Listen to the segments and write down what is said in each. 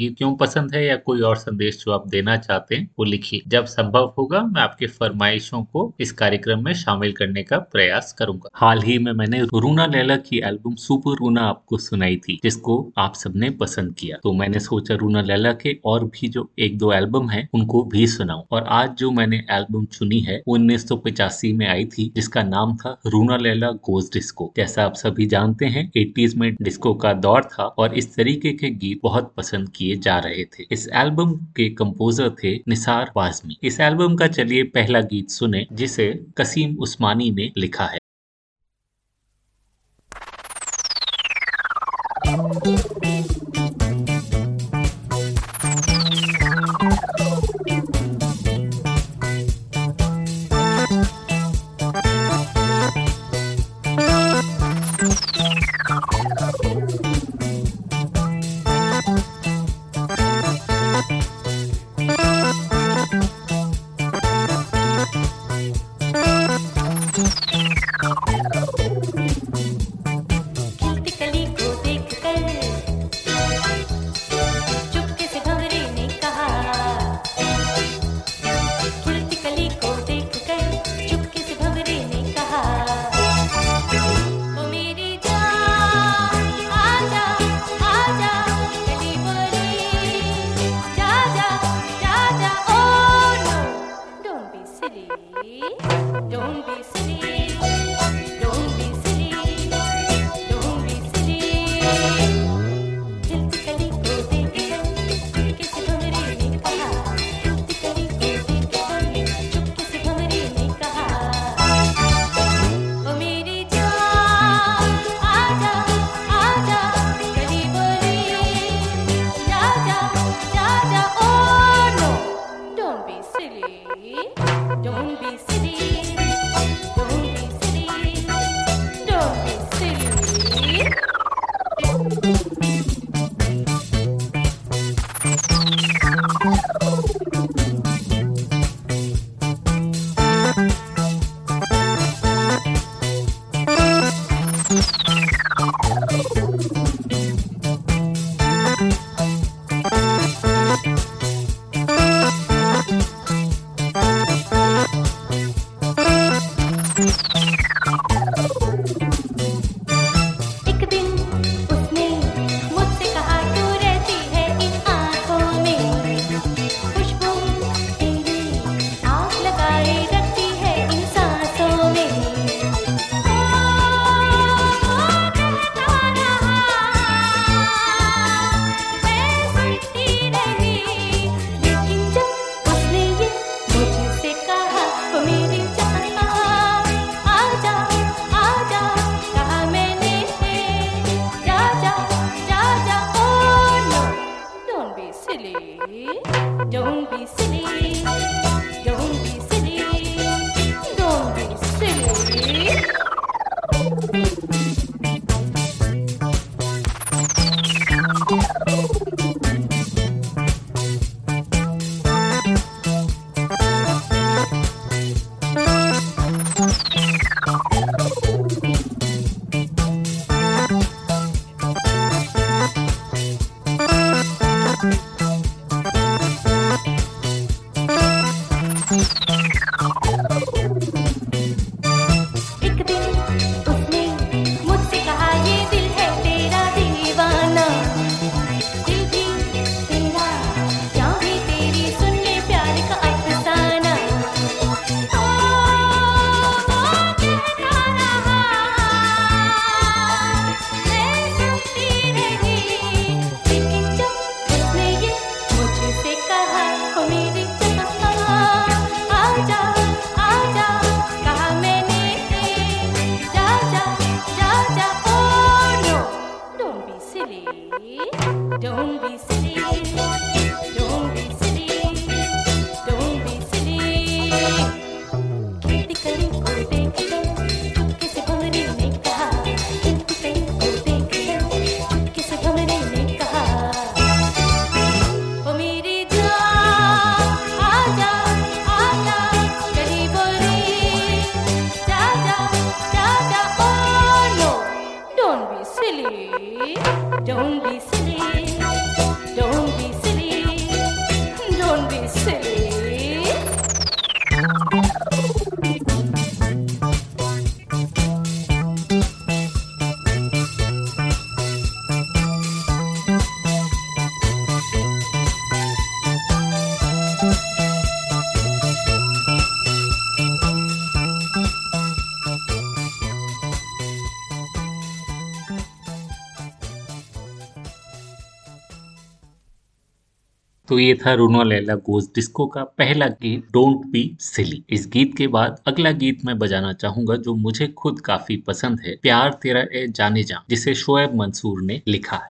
गीत क्यों पसंद है या कोई और संदेश जो आप देना चाहते हैं, वो लिखिए। जब संभव होगा, मैं आपके फरमाइशों को इस कार्यक्रम में शामिल करने का प्रयास करूँगा। हाल ही में मैंने रूना लैला की एल्बम सुपर रूना आपको सुनाई थी, जिसको आप सबने पसंद किया। तो मैंने सोचा रूना लैला के और भी जो एक दो एल्बम है, उनको भी सुनाऊं। और आज जो मैंने एल्बम चुनी है उन्नीस में आई थी, जिसका नाम था रूना लैला गोज डिस्को। जैसा आप सभी जानते हैं, एटीज में डिस्को का दौर था और इस तरीके के गीत बहुत पसंद किए जा रहे थे। इस एल्बम के कंपोजर थे निसार वाजमी। इस एल्बम का चलिए पहला गीत सुने, जिसे कसीम उस्मानी ने लिखा है। ये था रूनो लैला गोज डिस्को का पहला गीत डोंट बी सिली इस गीत के बाद अगला गीत मैं बजाना चाहूँगा, जो मुझे खुद काफ़ी पसंद है, प्यार तेरा ए जाने जा जिसे शोएब मंसूर ने लिखा है।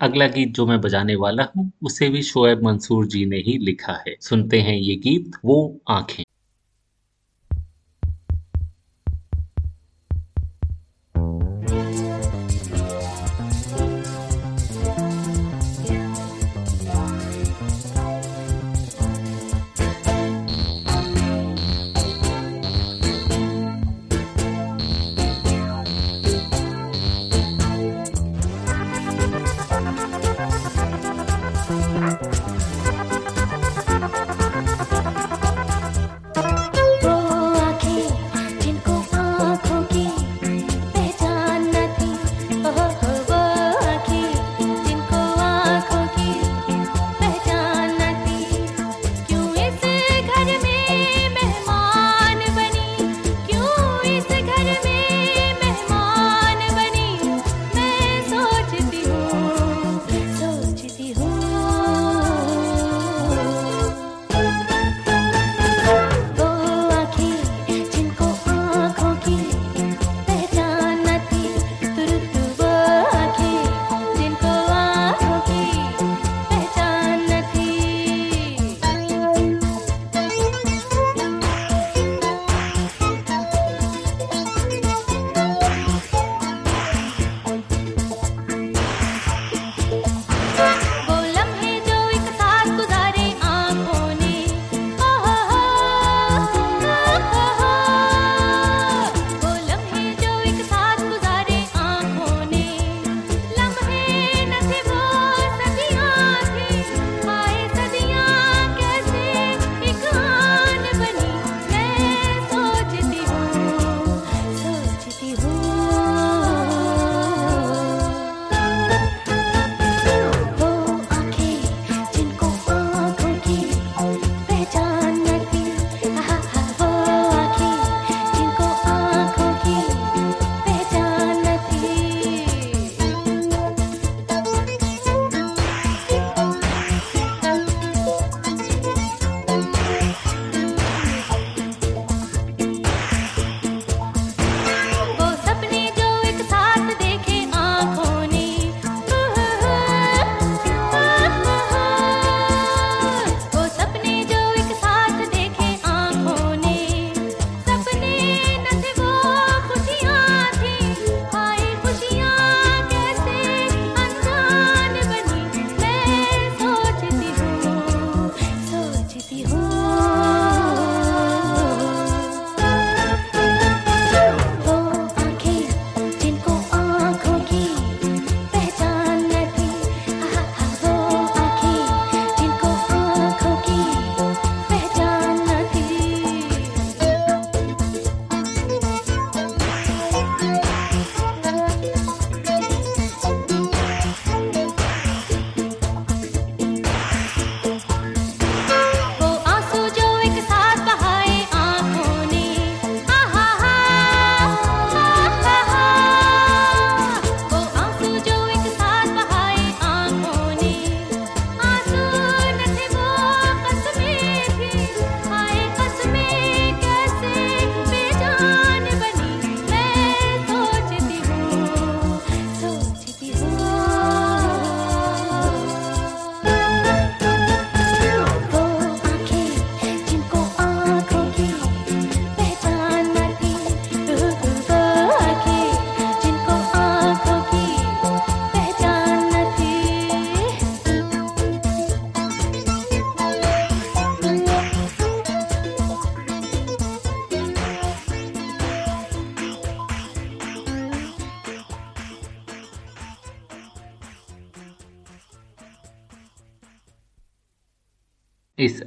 अगला गीत जो मैं बजाने वाला हूँ, उसे भी शोएब मंसूर जी ने ही लिखा है। सुनते हैं ये गीत, वो आँखें।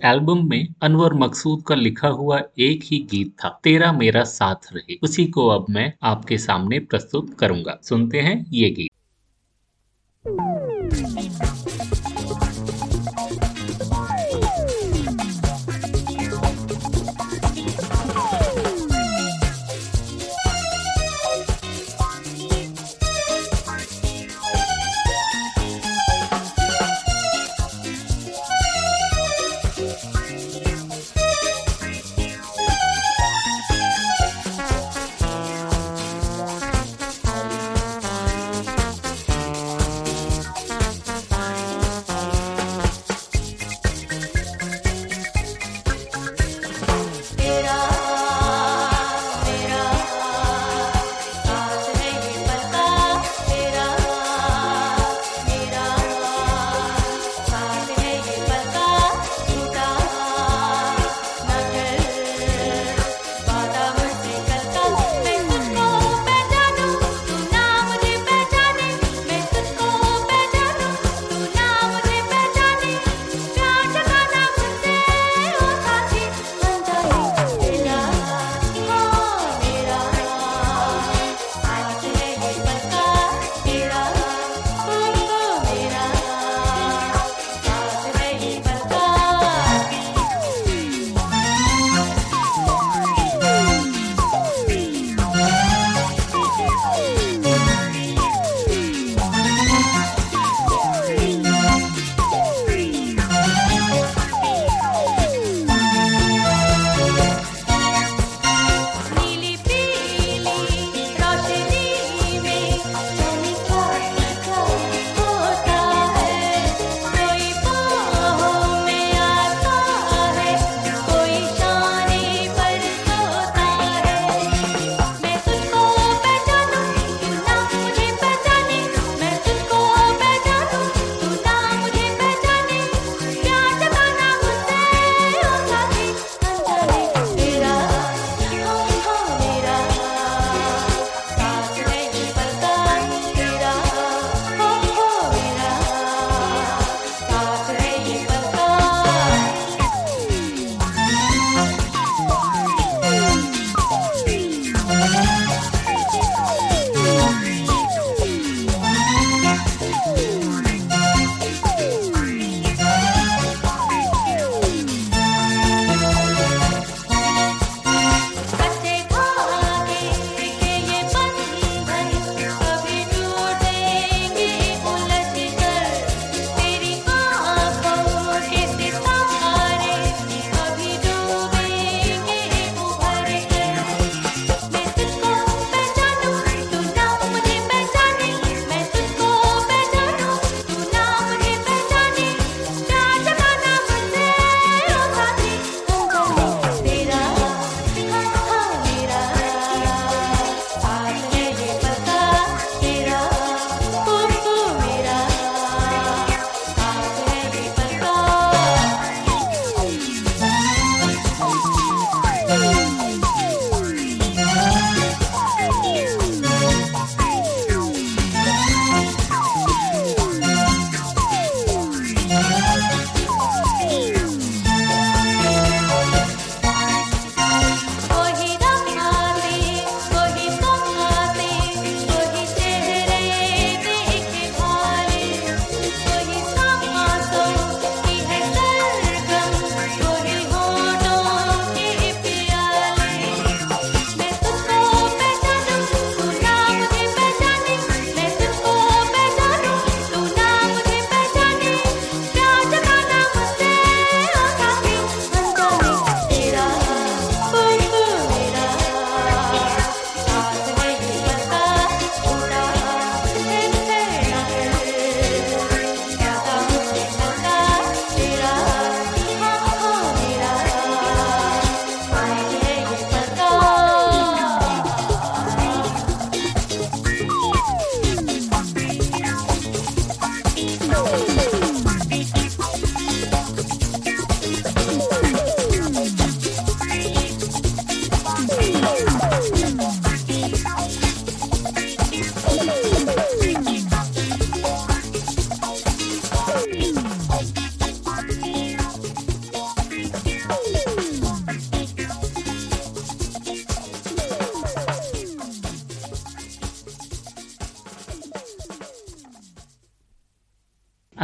एल्बम में अनवर मकसूद का लिखा हुआ एक ही गीत था, तेरा मेरा साथ रहे। उसी को अब मैं आपके सामने प्रस्तुत करूँगा। सुनते हैं ये गीत।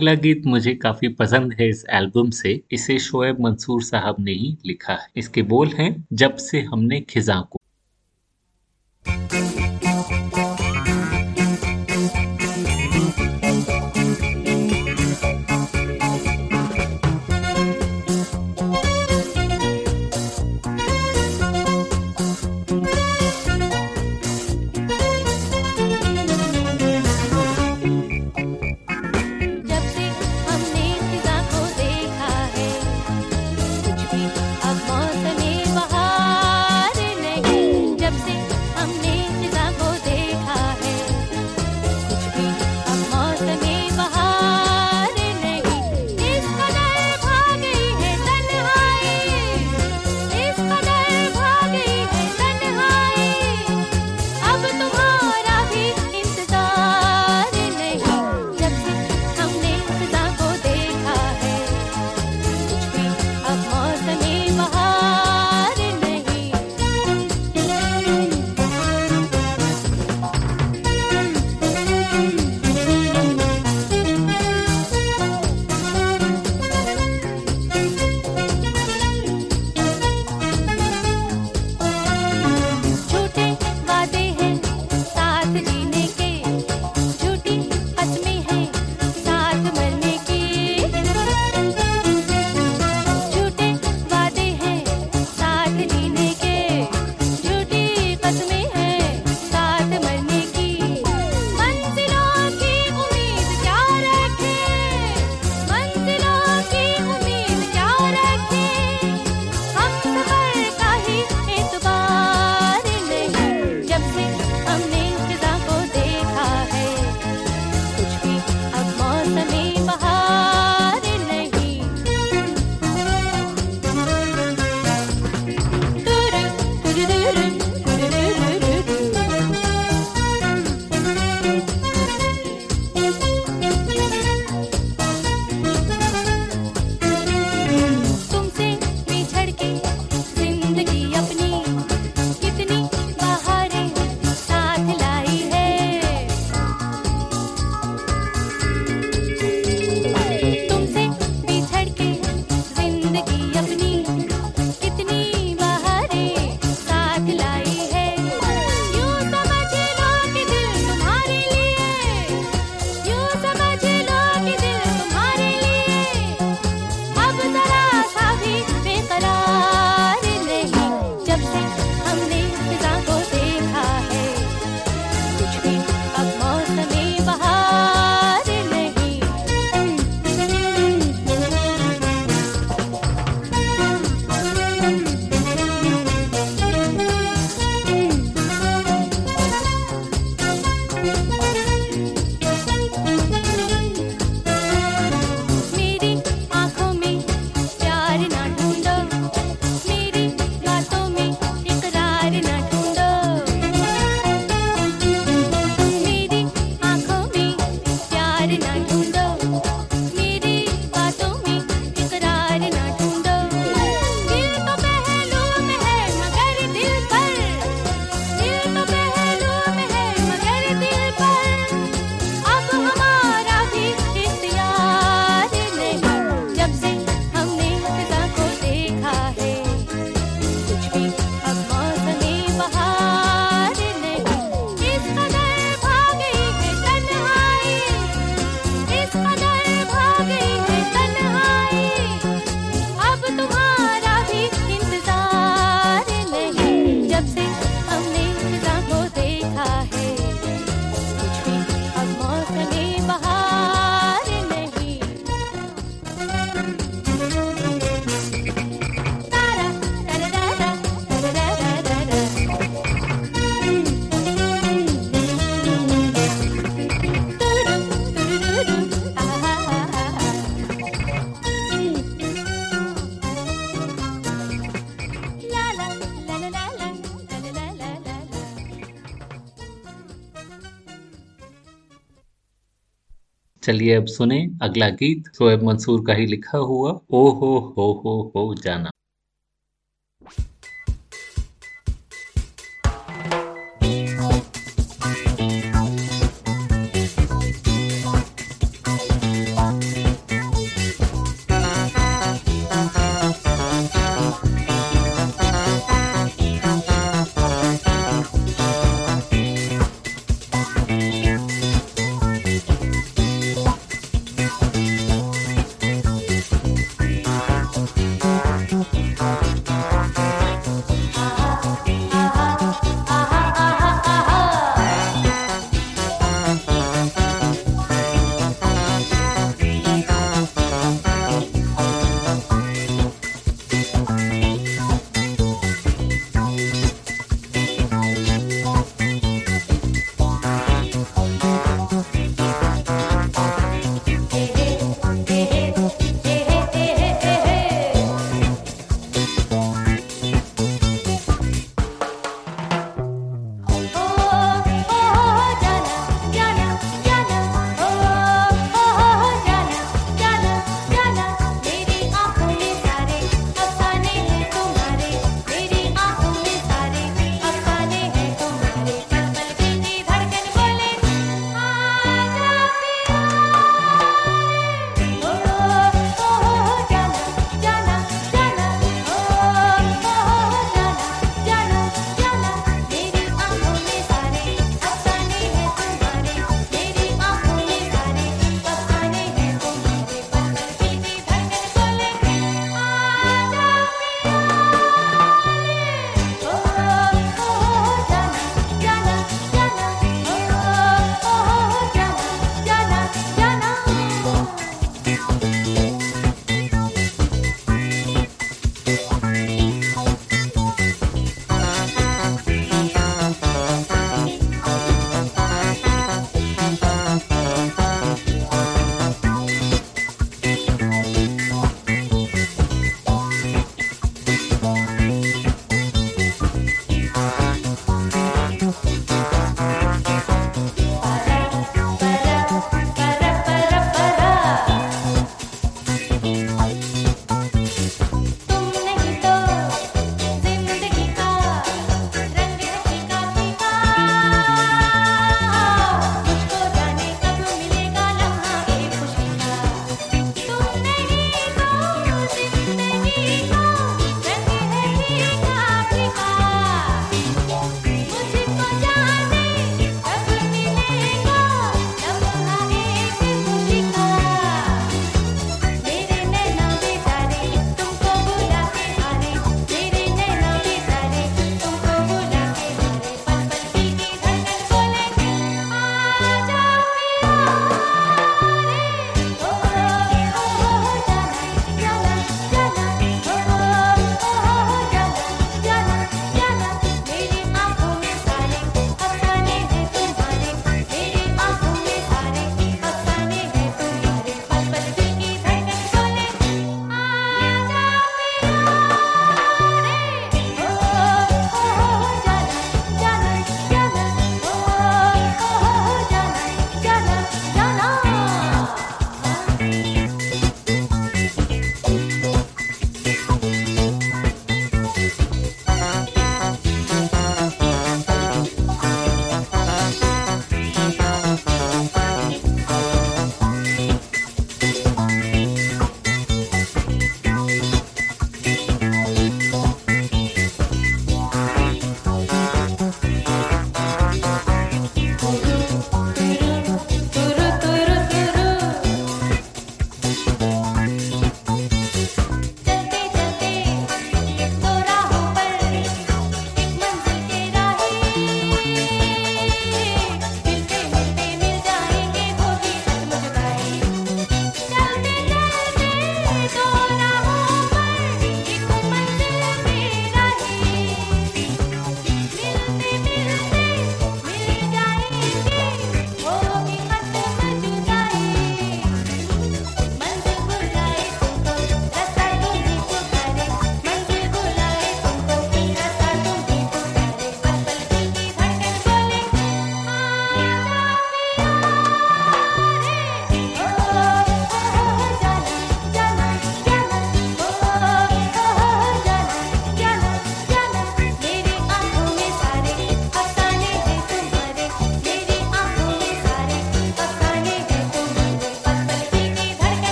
अगला गीत मुझे काफ़ी पसंद है इस एल्बम से। इसे शोएब मंसूर साहब ने ही लिखा है। इसके बोल हैं, जब से हमने खिजा को। चलिए अब सुने अगला गीत शोएब मंसूर का ही लिखा हुआ, ओ हो हो हो हो, जाना।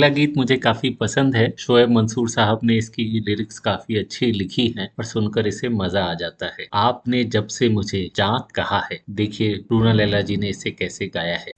अगला गीत मुझे काफ़ी पसंद है। शोएब मंसूर साहब ने इसकी लिरिक्स काफ़ी अच्छी लिखी है और सुनकर इसे मज़ा आ जाता है। आपने जब से मुझे जात कहा है, देखिए रूना लैला जी ने इसे कैसे गाया है।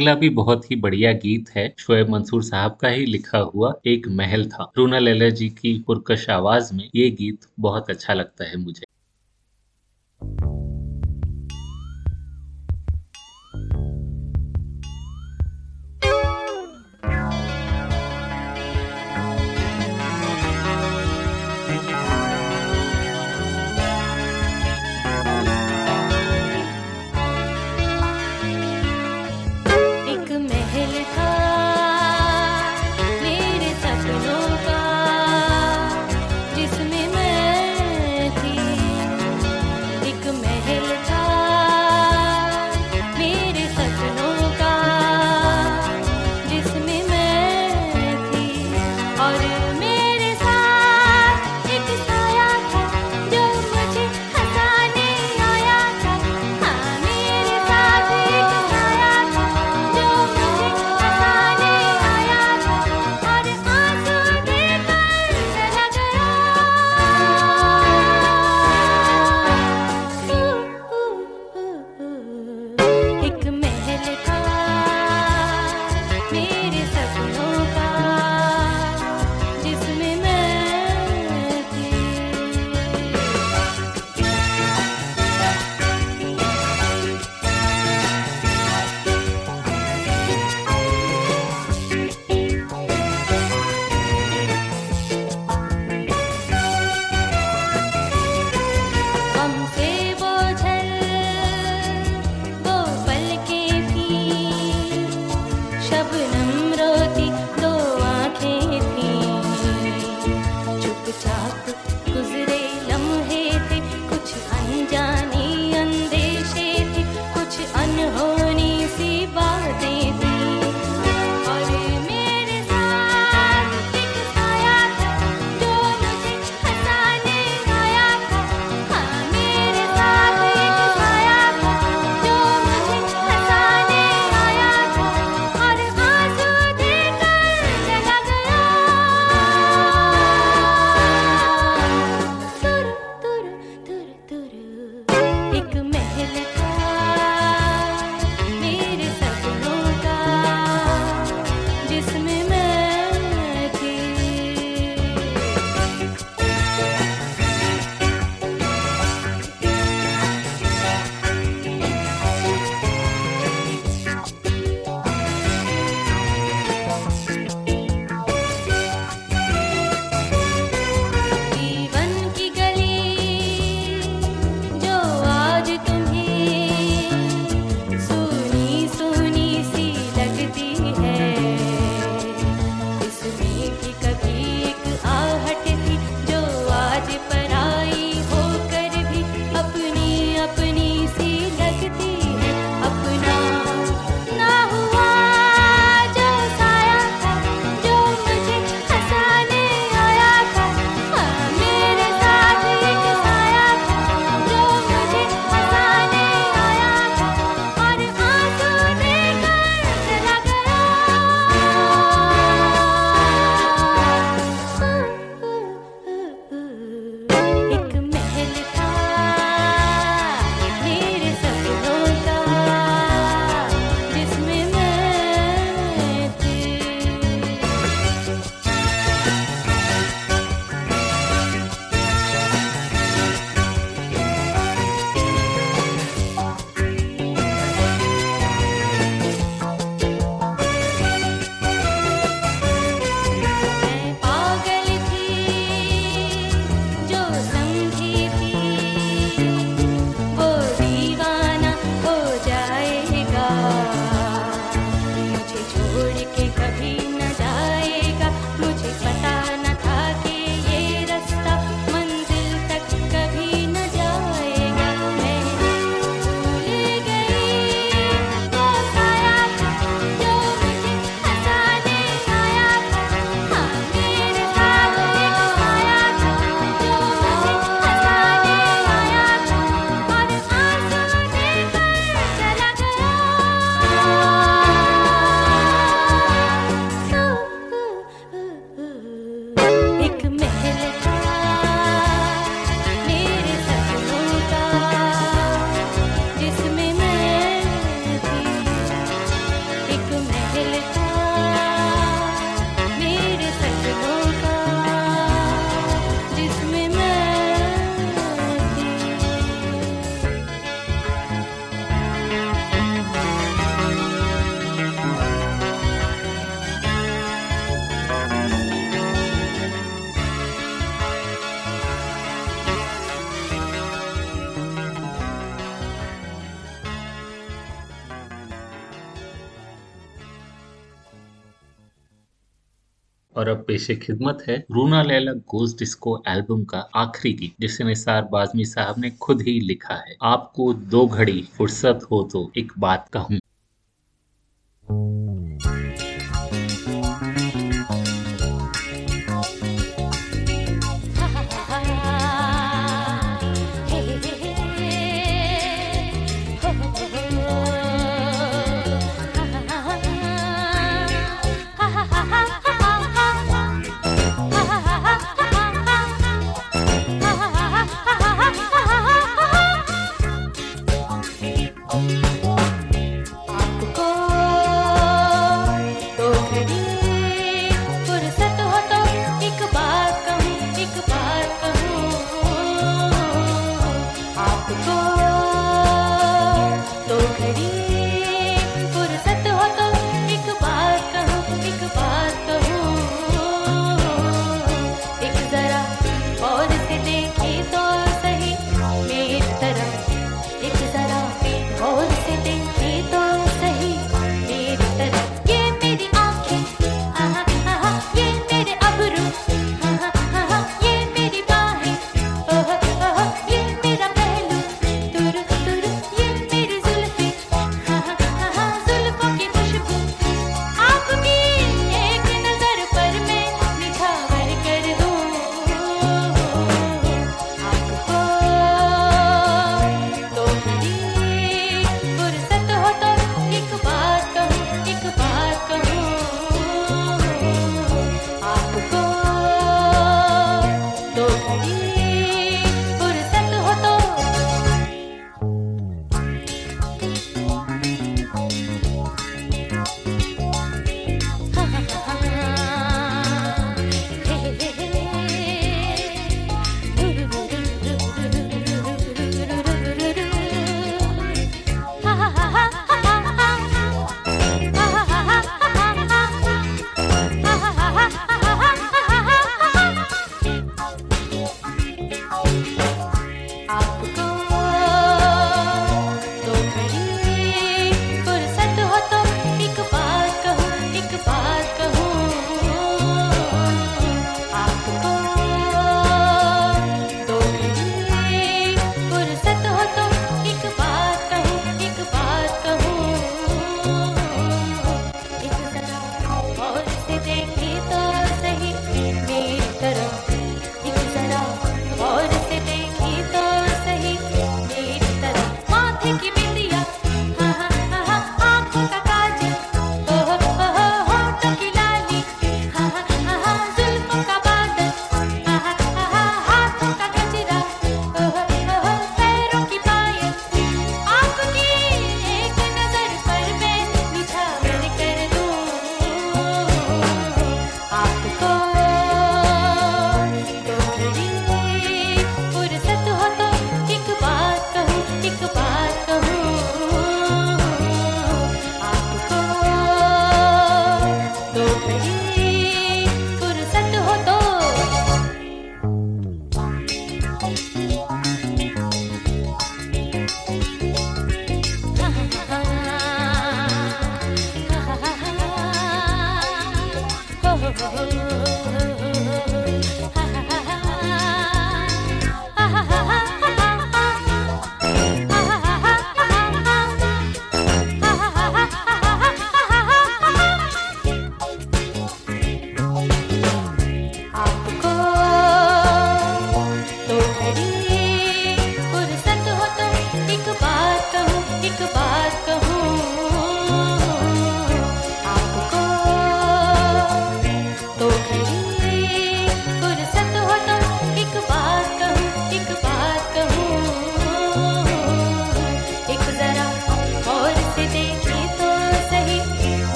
अगला भी बहुत ही बढ़िया गीत है। शोएब मंसूर साहब का ही लिखा हुआ एक महल था। रूना लैला जी की पुरकश आवाज़ में ये गीत बहुत अच्छा लगता है मुझे। पेशे खिदमत है। Runa Laila goes disco album का आखिरी गीत, जिसे निसार बाजमी साहब ने खुद ही लिखा है। आपको दो घड़ी फुर्सत हो तो एक बात कहूँ।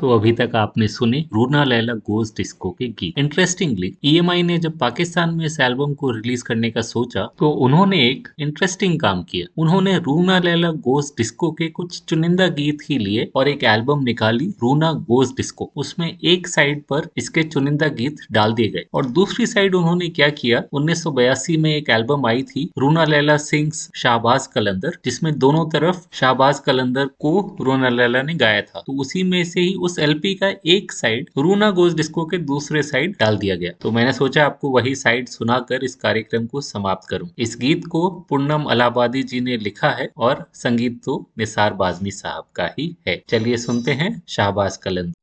तो अभी तक आपने सुने रूना लैला गोज डिस्को के गीत। इंटरेस्टिंगली ईएमआई ने जब पाकिस्तान में इस एल्बम को रिलीज़ करने का सोचा तो उन्होंने एक इंटरेस्टिंग काम किया। उन्होंने रूना लैला गोज डिस्को के कुछ चुनिंदा गीत ही लिए और एक एल्बम निकाली, रूना गोज डिस्को। उसमें एक साइड पर इसके चुनिंदा गीत डाल दिए गए। और दूसरी साइड उन्होंने क्या किया? उन्नीस सौ बयासी में एक एल्बम आई थी, रूना लैला सिंह शाहबाज कलंदर, जिसमें दोनों तरफ़ शाहबाज कलंदर को रूना लैला ने गाया था। तो उसी में से ही उस एलपी का एक साइड रूना गोज डिस्को के दूसरे साइड डाल दिया गया। तो मैंने सोचा आपको वही साइड सुनाकर इस कार्यक्रम को समाप्त करूँ। इस गीत को पूर्णम अलाबादी जी ने लिखा है और संगीत तो निसार बाजमी साहब का ही है। चलिए सुनते हैं शाहबाज कलंद।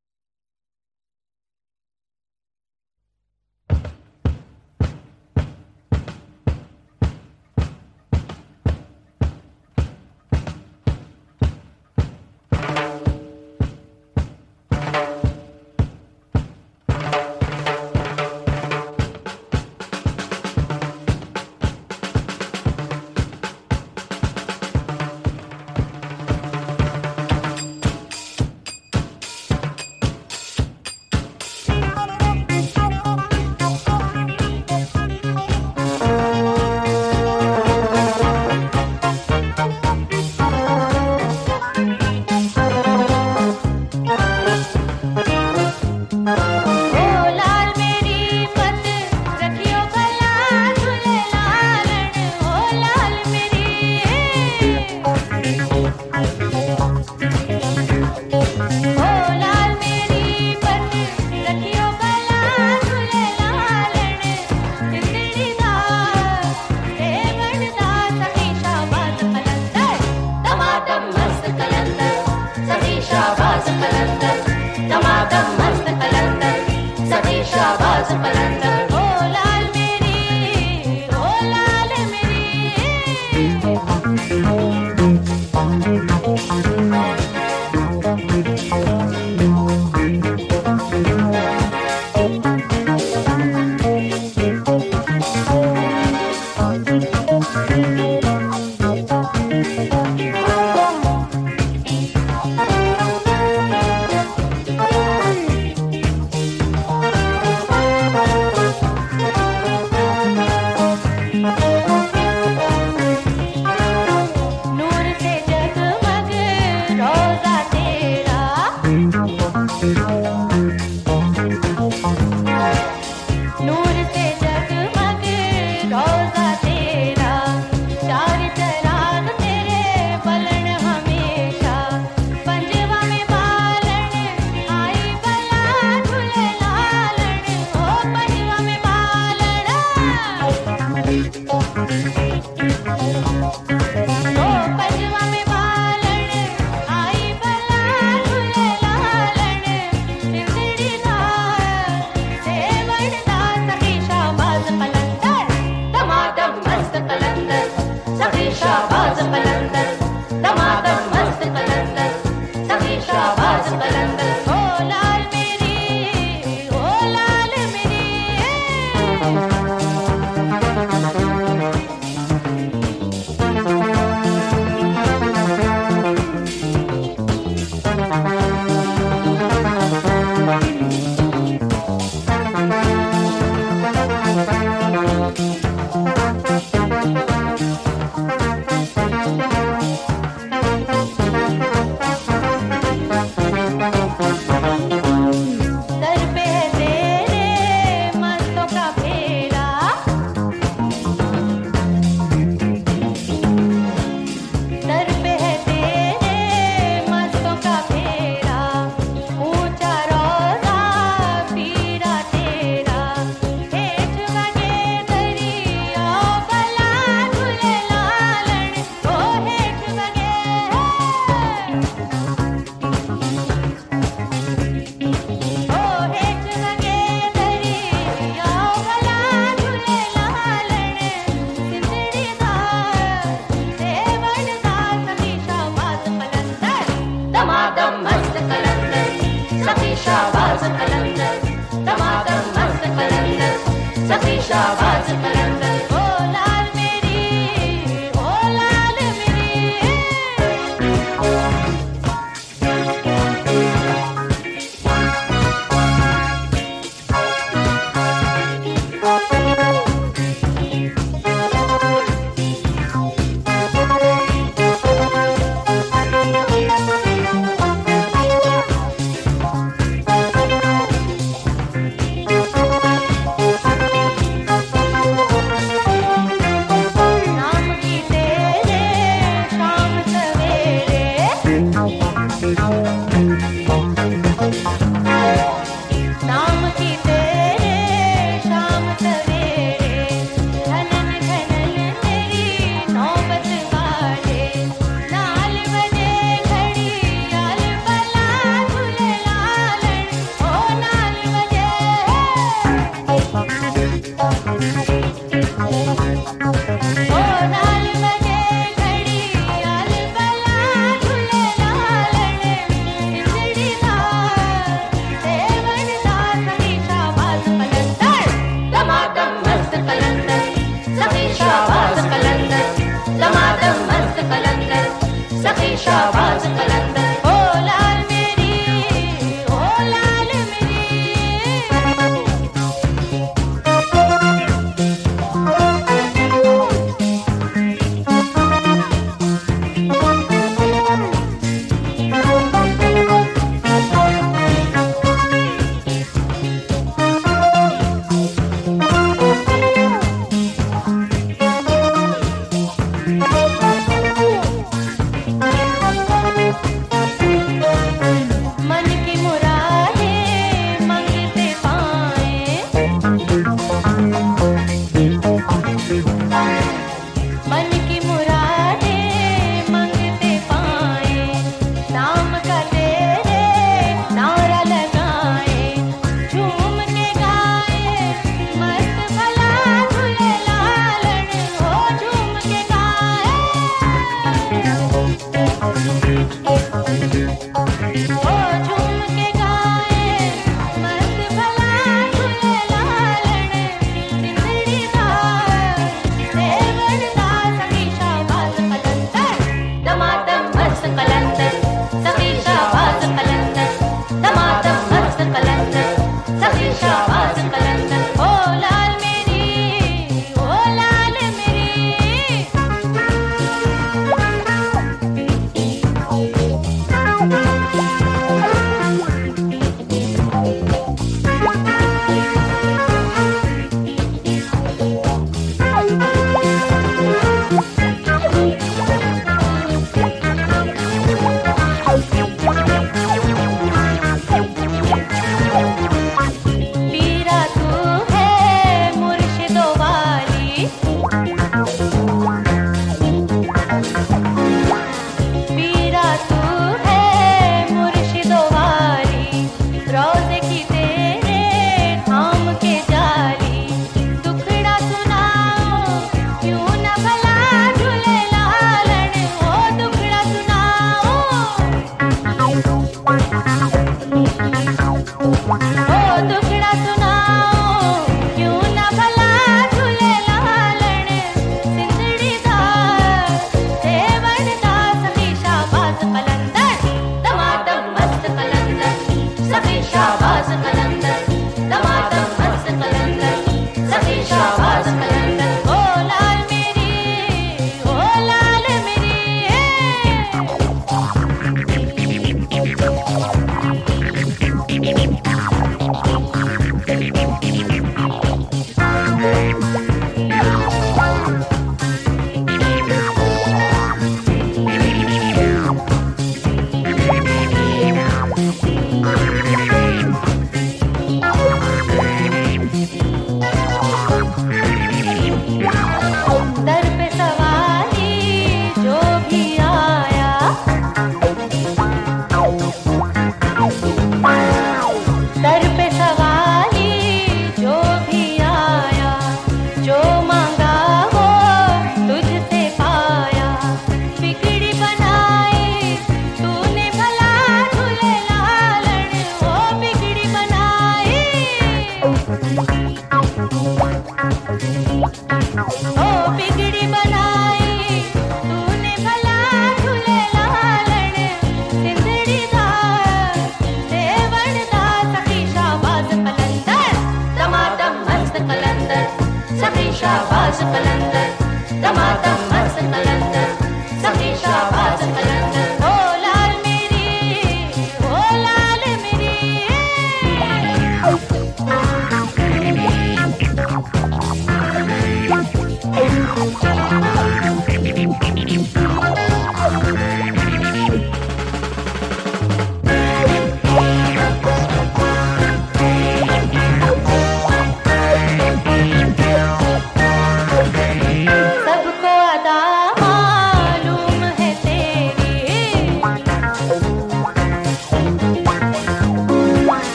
शाबाश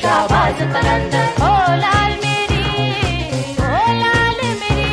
शाबाश कलंदर ओ लाल मेरी ओ लाल मेरी